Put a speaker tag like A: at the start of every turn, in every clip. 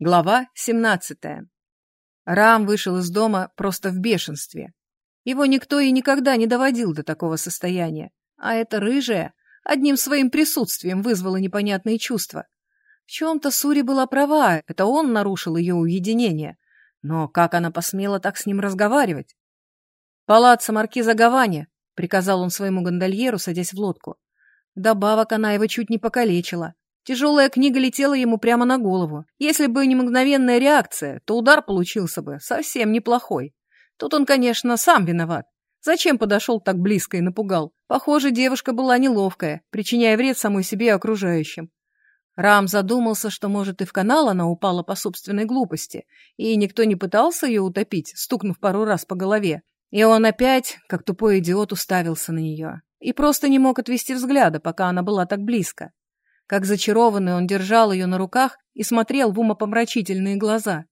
A: Глава 17. Рам вышел из дома просто в бешенстве. Его никто и никогда не доводил до такого состояния, а эта рыжая одним своим присутствием вызвала непонятные чувства. В чем-то Сури была права, это он нарушил ее уединение. Но как она посмела так с ним разговаривать? «Палаца маркиза Гавани», — приказал он своему гондольеру, садясь в лодку. Вдобавок она его чуть не покалечила. Тяжелая книга летела ему прямо на голову. Если бы не мгновенная реакция, то удар получился бы совсем неплохой. Тут он, конечно, сам виноват. Зачем подошел так близко и напугал? Похоже, девушка была неловкая, причиняя вред самой себе и окружающим. Рам задумался, что, может, и в канал она упала по собственной глупости, и никто не пытался ее утопить, стукнув пару раз по голове. И он опять, как тупой идиот, уставился на нее. И просто не мог отвести взгляда, пока она была так близко. Как зачарованный он держал ее на руках и смотрел в умопомрачительные глаза.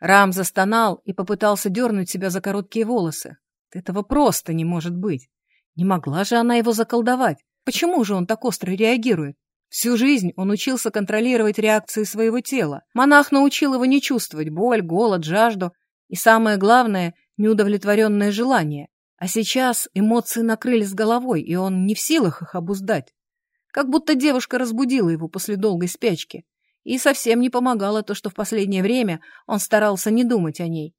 A: Рам застонал и попытался дернуть себя за короткие волосы. Этого просто не может быть. Не могла же она его заколдовать. Почему же он так остро реагирует? Всю жизнь он учился контролировать реакции своего тела. Монах научил его не чувствовать боль, голод, жажду и, самое главное, неудовлетворенное желание. А сейчас эмоции накрыли с головой, и он не в силах их обуздать. Как будто девушка разбудила его после долгой спячки. И совсем не помогало то, что в последнее время он старался не думать о ней.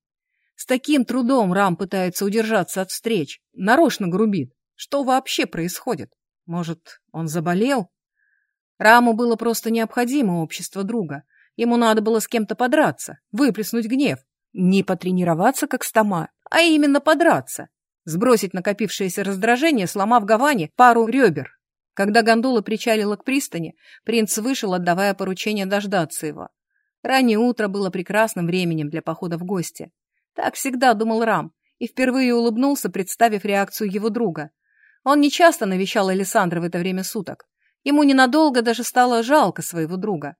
A: С таким трудом Рам пытается удержаться от встреч, нарочно грубит. Что вообще происходит? Может, он заболел? Раму было просто необходимо общество друга. Ему надо было с кем-то подраться, выплеснуть гнев. Не потренироваться, как стома, а именно подраться. Сбросить накопившееся раздражение, сломав Гаване пару ребер. Когда гондола причалила к пристани, принц вышел, отдавая поручение дождаться его. Раннее утро было прекрасным временем для похода в гости. Так всегда думал Рам, и впервые улыбнулся, представив реакцию его друга. Он нечасто навещал Александра в это время суток. Ему ненадолго даже стало жалко своего друга.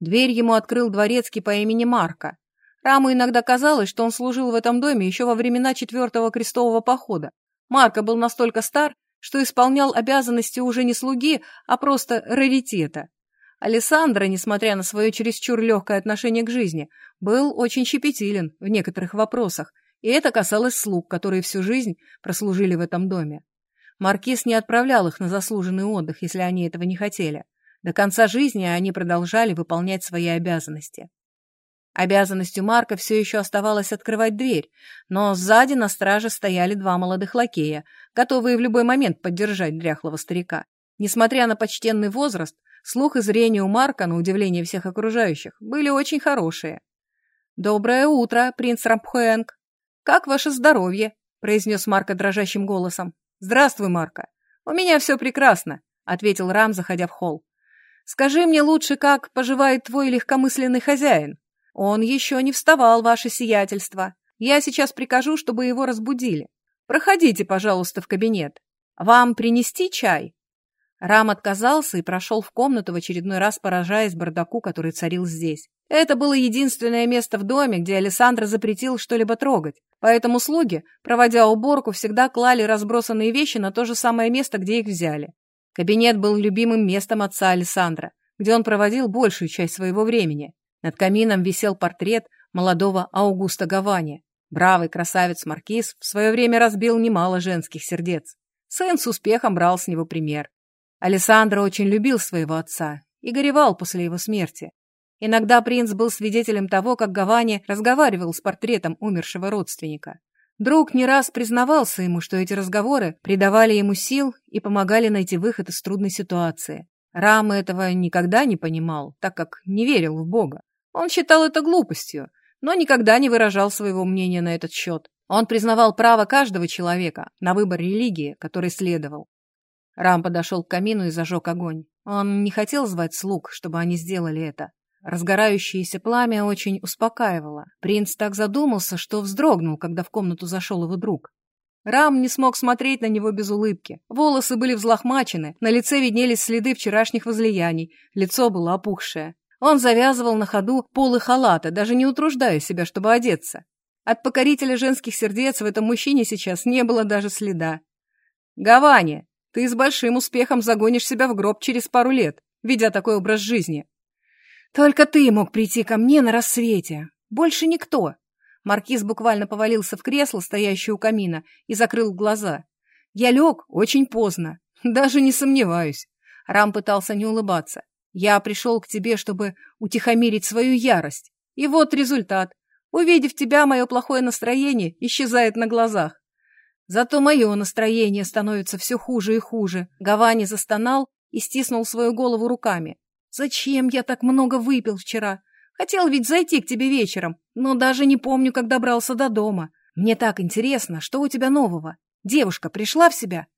A: Дверь ему открыл дворецкий по имени Марка. Раму иногда казалось, что он служил в этом доме еще во времена четвертого крестового похода. Марка был настолько стар, что исполнял обязанности уже не слуги, а просто раритета. Алессандро, несмотря на свое чересчур легкое отношение к жизни, был очень щепетилен в некоторых вопросах, и это касалось слуг, которые всю жизнь прослужили в этом доме. Маркиз не отправлял их на заслуженный отдых, если они этого не хотели. До конца жизни они продолжали выполнять свои обязанности. Обязанностью Марка все еще оставалось открывать дверь, но сзади на страже стояли два молодых лакея, готовые в любой момент поддержать дряхлого старика. Несмотря на почтенный возраст, слух и зрение у Марка, на удивление всех окружающих, были очень хорошие. «Доброе утро, принц Рампхуэнг! Как ваше здоровье?» – произнес Марка дрожащим голосом. «Здравствуй, Марка. У меня все прекрасно», – ответил Рам, заходя в холл. «Скажи мне лучше, как поживает твой легкомысленный хозяин?» «Он еще не вставал, ваше сиятельство. Я сейчас прикажу, чтобы его разбудили. Проходите, пожалуйста, в кабинет. Вам принести чай?» Рам отказался и прошел в комнату в очередной раз, поражаясь бардаку, который царил здесь. Это было единственное место в доме, где Александр запретил что-либо трогать, поэтому слуги, проводя уборку, всегда клали разбросанные вещи на то же самое место, где их взяли. Кабинет был любимым местом отца Александра, где он проводил большую часть своего времени. Над камином висел портрет молодого Аугуста Гавани. Бравый красавец-маркиз в свое время разбил немало женских сердец. Сын с успехом брал с него пример. Алессандро очень любил своего отца и горевал после его смерти. Иногда принц был свидетелем того, как Гавани разговаривал с портретом умершего родственника. Друг не раз признавался ему, что эти разговоры придавали ему сил и помогали найти выход из трудной ситуации. Рама этого никогда не понимал, так как не верил в Бога. Он считал это глупостью, но никогда не выражал своего мнения на этот счет. Он признавал право каждого человека на выбор религии, который следовал. Рам подошел к камину и зажег огонь. Он не хотел звать слуг, чтобы они сделали это. Разгорающееся пламя очень успокаивало. Принц так задумался, что вздрогнул, когда в комнату зашел его друг. Рам не смог смотреть на него без улыбки. Волосы были взлохмачены, на лице виднелись следы вчерашних возлияний, лицо было опухшее. Он завязывал на ходу полы халата, даже не утруждая себя, чтобы одеться. От покорителя женских сердец в этом мужчине сейчас не было даже следа. «Гавани, ты с большим успехом загонишь себя в гроб через пару лет, ведя такой образ жизни». Только ты мог прийти ко мне на рассвете. Больше никто. Маркиз буквально повалился в кресло, стоящее у камина, и закрыл глаза. Я лег очень поздно. Даже не сомневаюсь. Рам пытался не улыбаться. Я пришел к тебе, чтобы утихомирить свою ярость. И вот результат. Увидев тебя, мое плохое настроение исчезает на глазах. Зато мое настроение становится все хуже и хуже. Гавани застонал и стиснул свою голову руками. Зачем я так много выпил вчера? Хотел ведь зайти к тебе вечером, но даже не помню, как добрался до дома. Мне так интересно, что у тебя нового? Девушка пришла в себя?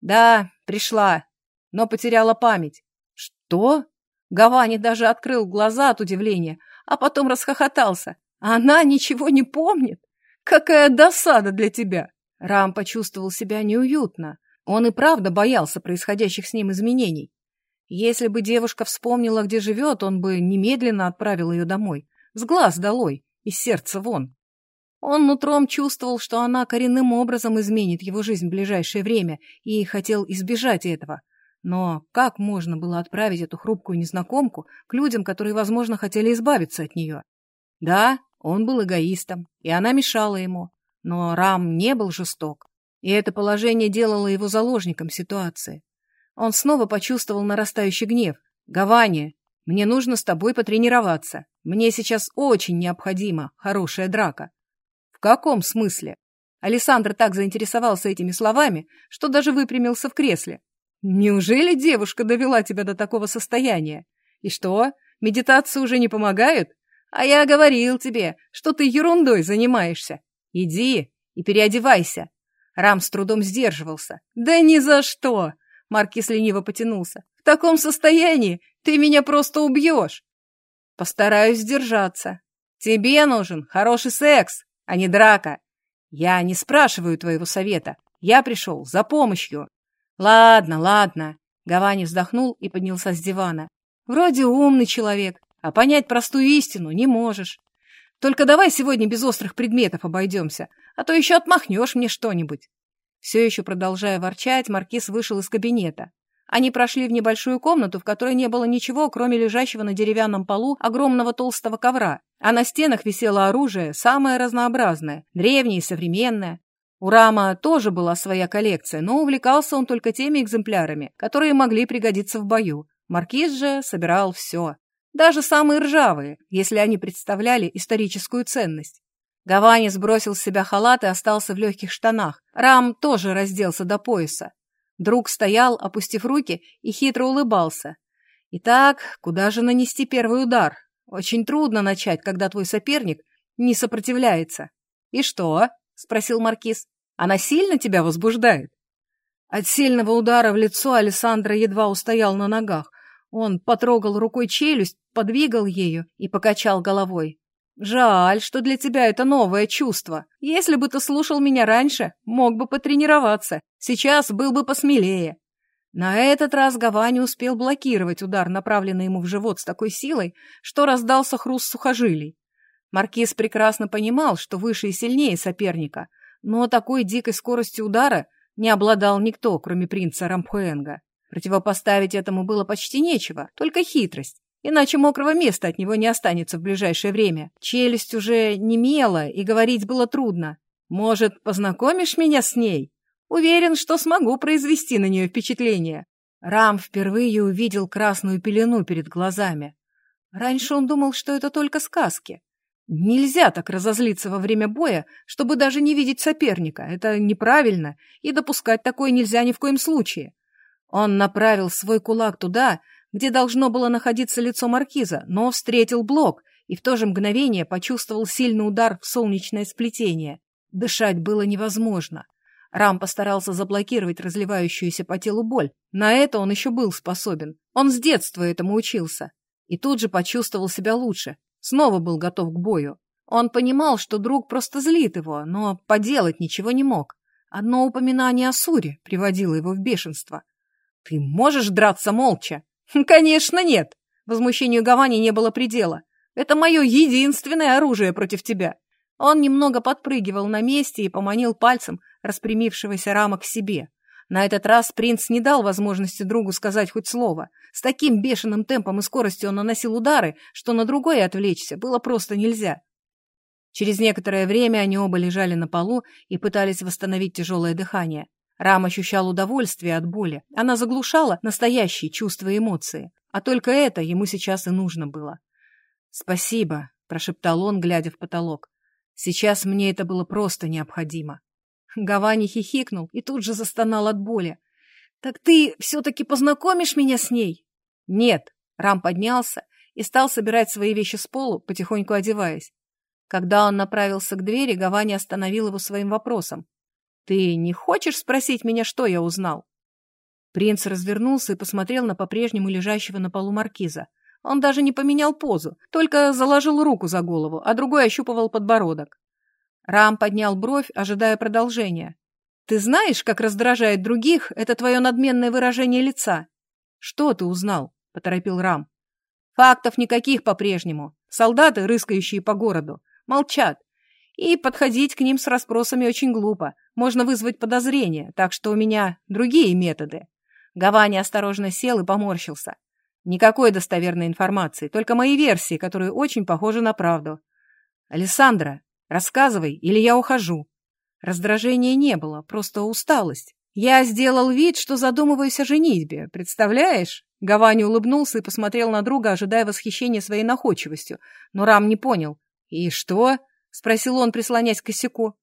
A: Да, пришла, но потеряла память. Что? Гавани даже открыл глаза от удивления, а потом расхохотался. Она ничего не помнит? Какая досада для тебя! Рам почувствовал себя неуютно. Он и правда боялся происходящих с ним изменений. Если бы девушка вспомнила, где живет, он бы немедленно отправил ее домой. С глаз долой, из сердца вон. Он нутром чувствовал, что она коренным образом изменит его жизнь в ближайшее время, и хотел избежать этого. Но как можно было отправить эту хрупкую незнакомку к людям, которые, возможно, хотели избавиться от нее? Да, он был эгоистом, и она мешала ему. Но Рам не был жесток, и это положение делало его заложником ситуации. Он снова почувствовал нарастающий гнев. «Гавани, мне нужно с тобой потренироваться. Мне сейчас очень необходима хорошая драка». «В каком смысле?» Александр так заинтересовался этими словами, что даже выпрямился в кресле. «Неужели девушка довела тебя до такого состояния? И что, медитации уже не помогают? А я говорил тебе, что ты ерундой занимаешься. Иди и переодевайся». Рам с трудом сдерживался. «Да ни за что! Маркис лениво потянулся. «В таком состоянии ты меня просто убьешь!» «Постараюсь сдержаться. Тебе нужен хороший секс, а не драка. Я не спрашиваю твоего совета. Я пришел за помощью». «Ладно, ладно». Гавани вздохнул и поднялся с дивана. «Вроде умный человек, а понять простую истину не можешь. Только давай сегодня без острых предметов обойдемся, а то еще отмахнешь мне что-нибудь». Все еще продолжая ворчать, маркиз вышел из кабинета. Они прошли в небольшую комнату, в которой не было ничего, кроме лежащего на деревянном полу огромного толстого ковра, а на стенах висело оружие, самое разнообразное, древнее и современное. У Рама тоже была своя коллекция, но увлекался он только теми экземплярами, которые могли пригодиться в бою. Маркиз же собирал все, даже самые ржавые, если они представляли историческую ценность. Гавани сбросил с себя халат и остался в легких штанах. Рам тоже разделся до пояса. Друг стоял, опустив руки, и хитро улыбался. Итак, куда же нанести первый удар? Очень трудно начать, когда твой соперник не сопротивляется. И что? спросил маркиз. Она сильно тебя возбуждает? От сильного удара в лицо Александра едва устоял на ногах. Он потрогал рукой челюсть, подвигал ею и покачал головой. Жаль, что для тебя это новое чувство. Если бы ты слушал меня раньше, мог бы потренироваться. Сейчас был бы посмелее. На этот раз Гавани успел блокировать удар, направленный ему в живот с такой силой, что раздался хруст сухожилий. Маркиз прекрасно понимал, что выше и сильнее соперника, но такой дикой скоростью удара не обладал никто, кроме принца Рампуэнга. Противопоставить этому было почти нечего, только хитрость иначе мокрого места от него не останется в ближайшее время. Челюсть уже немела, и говорить было трудно. Может, познакомишь меня с ней? Уверен, что смогу произвести на нее впечатление. Рам впервые увидел красную пелену перед глазами. Раньше он думал, что это только сказки. Нельзя так разозлиться во время боя, чтобы даже не видеть соперника. Это неправильно, и допускать такое нельзя ни в коем случае. Он направил свой кулак туда, где должно было находиться лицо маркиза, но встретил блок и в то же мгновение почувствовал сильный удар в солнечное сплетение. Дышать было невозможно. Рам постарался заблокировать разливающуюся по телу боль. На это он еще был способен. Он с детства этому учился. И тут же почувствовал себя лучше. Снова был готов к бою. Он понимал, что друг просто злит его, но поделать ничего не мог. Одно упоминание о Суре приводило его в бешенство. «Ты можешь драться молча?» «Конечно нет!» Возмущению Гавани не было предела. «Это мое единственное оружие против тебя!» Он немного подпрыгивал на месте и поманил пальцем распрямившегося рама к себе. На этот раз принц не дал возможности другу сказать хоть слово. С таким бешеным темпом и скоростью он наносил удары, что на другое отвлечься было просто нельзя. Через некоторое время они оба лежали на полу и пытались восстановить тяжелое дыхание. Рам ощущал удовольствие от боли. Она заглушала настоящие чувства и эмоции. А только это ему сейчас и нужно было. «Спасибо», — прошептал он, глядя в потолок. «Сейчас мне это было просто необходимо». Гавани хихикнул и тут же застонал от боли. «Так ты все-таки познакомишь меня с ней?» «Нет». Рам поднялся и стал собирать свои вещи с полу, потихоньку одеваясь. Когда он направился к двери, Гавани остановил его своим вопросом. «Ты не хочешь спросить меня, что я узнал?» Принц развернулся и посмотрел на по-прежнему лежащего на полу маркиза. Он даже не поменял позу, только заложил руку за голову, а другой ощупывал подбородок. Рам поднял бровь, ожидая продолжения. «Ты знаешь, как раздражает других это твое надменное выражение лица?» «Что ты узнал?» — поторопил Рам. «Фактов никаких по-прежнему. Солдаты, рыскающие по городу. Молчат. И подходить к ним с расспросами очень глупо. Можно вызвать подозрение, так что у меня другие методы. Гавани осторожно сел и поморщился. Никакой достоверной информации, только мои версии, которые очень похожи на правду. Александра, рассказывай, или я ухожу. Раздражения не было, просто усталость. Я сделал вид, что задумываюсь о женитьбе, представляешь? Гавани улыбнулся и посмотрел на друга, ожидая восхищения своей находчивостью, но Рам не понял. «И что?» — спросил он, прислонясь к косяку.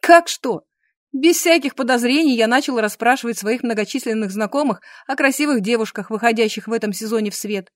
A: «Как что?» Без всяких подозрений я начал расспрашивать своих многочисленных знакомых о красивых девушках, выходящих в этом сезоне в свет.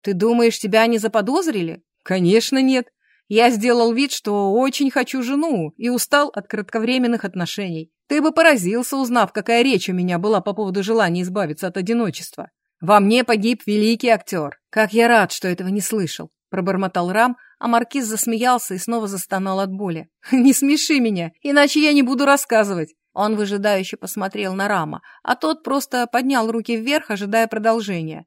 A: «Ты думаешь, тебя не заподозрили?» «Конечно нет. Я сделал вид, что очень хочу жену и устал от кратковременных отношений. Ты бы поразился, узнав, какая речь у меня была по поводу желания избавиться от одиночества. Во мне погиб великий актер. Как я рад, что этого не слышал пробормотал Рам, а маркиз засмеялся и снова застонал от боли. «Не смеши меня, иначе я не буду рассказывать!» Он выжидающе посмотрел на Рама, а тот просто поднял руки вверх, ожидая продолжения.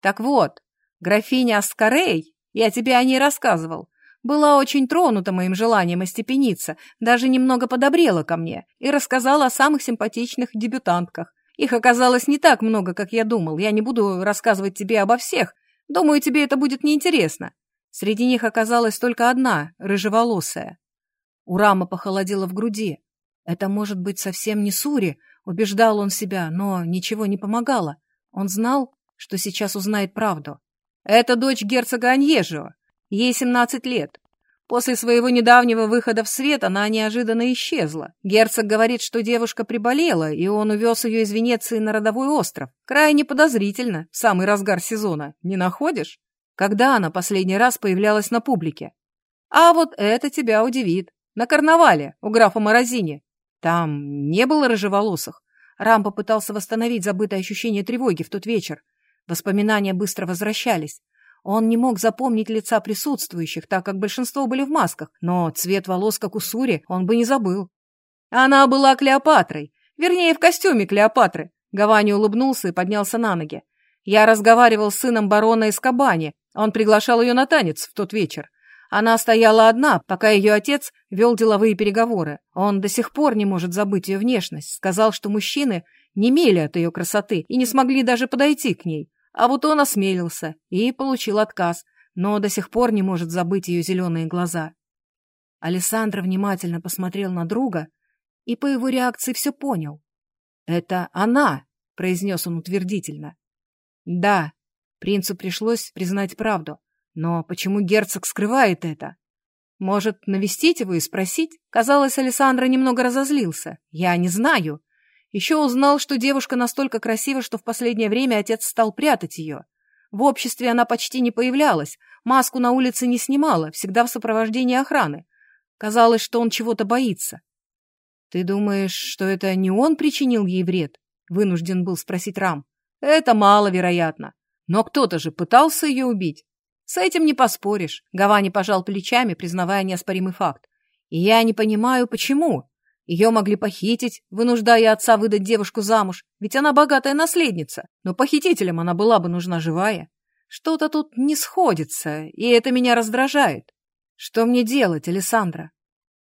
A: «Так вот, графиня Аскарей, я тебе о ней рассказывал, была очень тронута моим желанием остепениться, даже немного подобрела ко мне и рассказала о самых симпатичных дебютантках. Их оказалось не так много, как я думал. Я не буду рассказывать тебе обо всех. Думаю, тебе это будет неинтересно. Среди них оказалась только одна, рыжеволосая. У Рама похолодело в груди. Это может быть совсем не Сури, убеждал он себя, но ничего не помогало. Он знал, что сейчас узнает правду. Это дочь герцога Аньежио. Ей 17 лет. После своего недавнего выхода в свет она неожиданно исчезла. Герцог говорит, что девушка приболела, и он увез ее из Венеции на родовой остров. Крайне подозрительно, в самый разгар сезона. Не находишь? когда она последний раз появлялась на публике. А вот это тебя удивит. На карнавале у графа Морозини. Там не было рыжеволосых. Рам попытался восстановить забытое ощущение тревоги в тот вечер. Воспоминания быстро возвращались. Он не мог запомнить лица присутствующих, так как большинство были в масках, но цвет волос, как у Сури, он бы не забыл. Она была Клеопатрой, вернее, в костюме Клеопатры. Гавани улыбнулся и поднялся на ноги. Я разговаривал с сыном барона Эскобани, он приглашал ее на танец в тот вечер. Она стояла одна, пока ее отец вел деловые переговоры. Он до сих пор не может забыть ее внешность. Сказал, что мужчины не мели от ее красоты и не смогли даже подойти к ней. А вот он осмелился и получил отказ, но до сих пор не может забыть ее зеленые глаза. Александр внимательно посмотрел на друга и по его реакции все понял. «Это она!» — произнес он утвердительно. «Да, Принцу пришлось признать правду. Но почему герцог скрывает это? Может, навестить его и спросить? Казалось, Александра немного разозлился. Я не знаю. Еще узнал, что девушка настолько красива, что в последнее время отец стал прятать ее. В обществе она почти не появлялась, маску на улице не снимала, всегда в сопровождении охраны. Казалось, что он чего-то боится. «Ты думаешь, что это не он причинил ей вред?» — вынужден был спросить Рам. «Это маловероятно. Но кто-то же пытался ее убить. С этим не поспоришь. Гавани пожал плечами, признавая неоспоримый факт. И я не понимаю, почему. Ее могли похитить, вынуждая отца выдать девушку замуж, ведь она богатая наследница, но похитителям она была бы нужна живая. Что-то тут не сходится, и это меня раздражает. Что мне делать, Александра?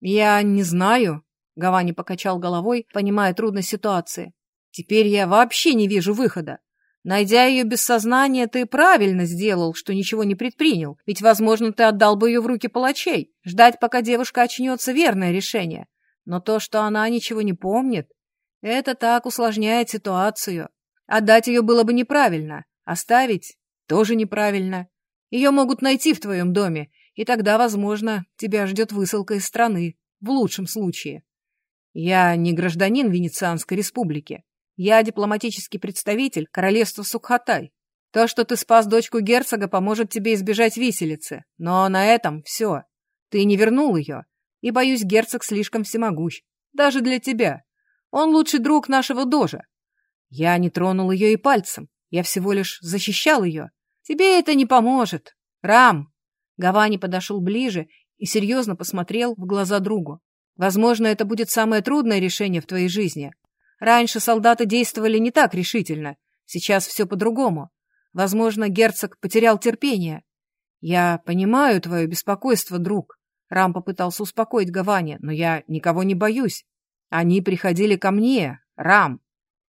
A: Я не знаю, Гавани покачал головой, понимая трудность ситуации. Теперь я вообще не вижу выхода. Найдя ее без сознания, ты правильно сделал, что ничего не предпринял, ведь, возможно, ты отдал бы ее в руки палачей. Ждать, пока девушка очнется, верное решение. Но то, что она ничего не помнит, это так усложняет ситуацию. Отдать ее было бы неправильно, оставить тоже неправильно. Ее могут найти в твоем доме, и тогда, возможно, тебя ждет высылка из страны, в лучшем случае. Я не гражданин Венецианской республики. Я дипломатический представитель королевства Сукхатай. То, что ты спас дочку герцога, поможет тебе избежать виселицы. Но на этом все. Ты не вернул ее. И, боюсь, герцог слишком всемогущ. Даже для тебя. Он лучший друг нашего дожа. Я не тронул ее и пальцем. Я всего лишь защищал ее. Тебе это не поможет. Рам. Гавани подошел ближе и серьезно посмотрел в глаза другу. Возможно, это будет самое трудное решение в твоей жизни. Раньше солдаты действовали не так решительно, сейчас все по-другому. Возможно, герцог потерял терпение. Я понимаю твое беспокойство, друг. Рам попытался успокоить Гавани, но я никого не боюсь. Они приходили ко мне, Рам,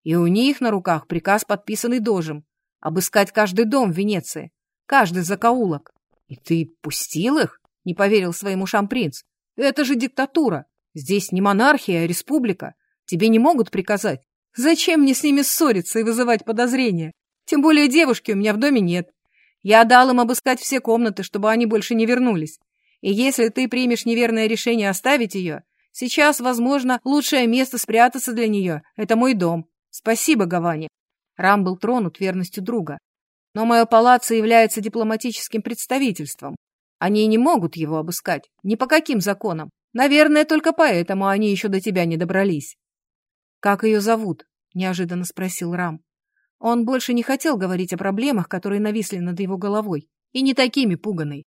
A: и у них на руках приказ, подписанный дожем, обыскать каждый дом в Венеции, каждый закоулок. И ты пустил их? Не поверил своим ушам. Это же диктатура. Здесь не монархия, а республика. Тебе не могут приказать. Зачем мне с ними ссориться и вызывать подозрения? Тем более девушки у меня в доме нет. Я дал им обыскать все комнаты, чтобы они больше не вернулись. И если ты примешь неверное решение оставить ее, сейчас, возможно, лучшее место спрятаться для нее — это мой дом. Спасибо, Гавани. Рам был тронут верностью друга. Но мое палаццо является дипломатическим представительством. Они не могут его обыскать. Ни по каким законам. Наверное, только поэтому они еще до тебя не добрались. «Как ее зовут?» — неожиданно спросил Рам. Он больше не хотел говорить о проблемах, которые нависли над его головой, и не такими пуганой.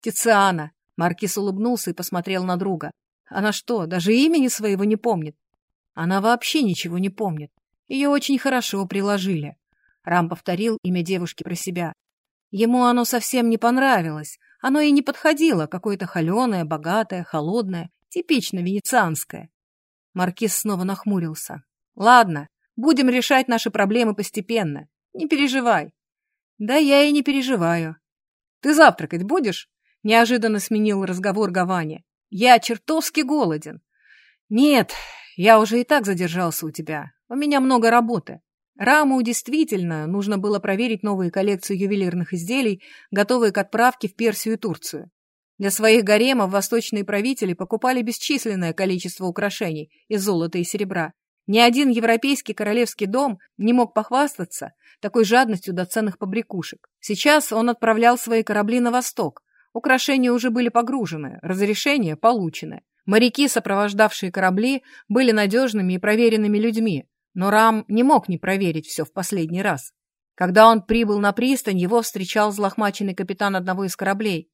A: «Тициана!» — Маркис улыбнулся и посмотрел на друга. «Она что, даже имени своего не помнит?» «Она вообще ничего не помнит. Ее очень хорошо приложили». Рам повторил имя девушки про себя. Ему оно совсем не понравилось. Оно и не подходило, какое-то холеное, богатое, холодное, типично венецианское. Маркиз снова нахмурился. «Ладно, будем решать наши проблемы постепенно. Не переживай». «Да я и не переживаю». «Ты завтракать будешь?» Неожиданно сменил разговор Гавани. «Я чертовски голоден». «Нет, я уже и так задержался у тебя. У меня много работы». Раму действительно нужно было проверить новые коллекции ювелирных изделий, готовые к отправке в Персию и Турцию. Для своих гаремов восточные правители покупали бесчисленное количество украшений из золота и серебра. Ни один европейский королевский дом не мог похвастаться такой жадностью до ценных побрякушек. Сейчас он отправлял свои корабли на восток. Украшения уже были погружены, разрешения получены. Моряки, сопровождавшие корабли, были надежными и проверенными людьми, но Рам не мог не проверить все в последний раз. Когда он прибыл на пристань, его встречал злохмаченный капитан одного из кораблей.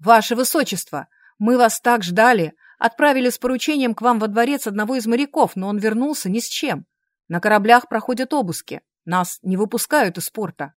A: «Ваше Высочество, мы вас так ждали. Отправили с поручением к вам во дворец одного из моряков, но он вернулся ни с чем. На кораблях проходят обыски. Нас не выпускают из порта».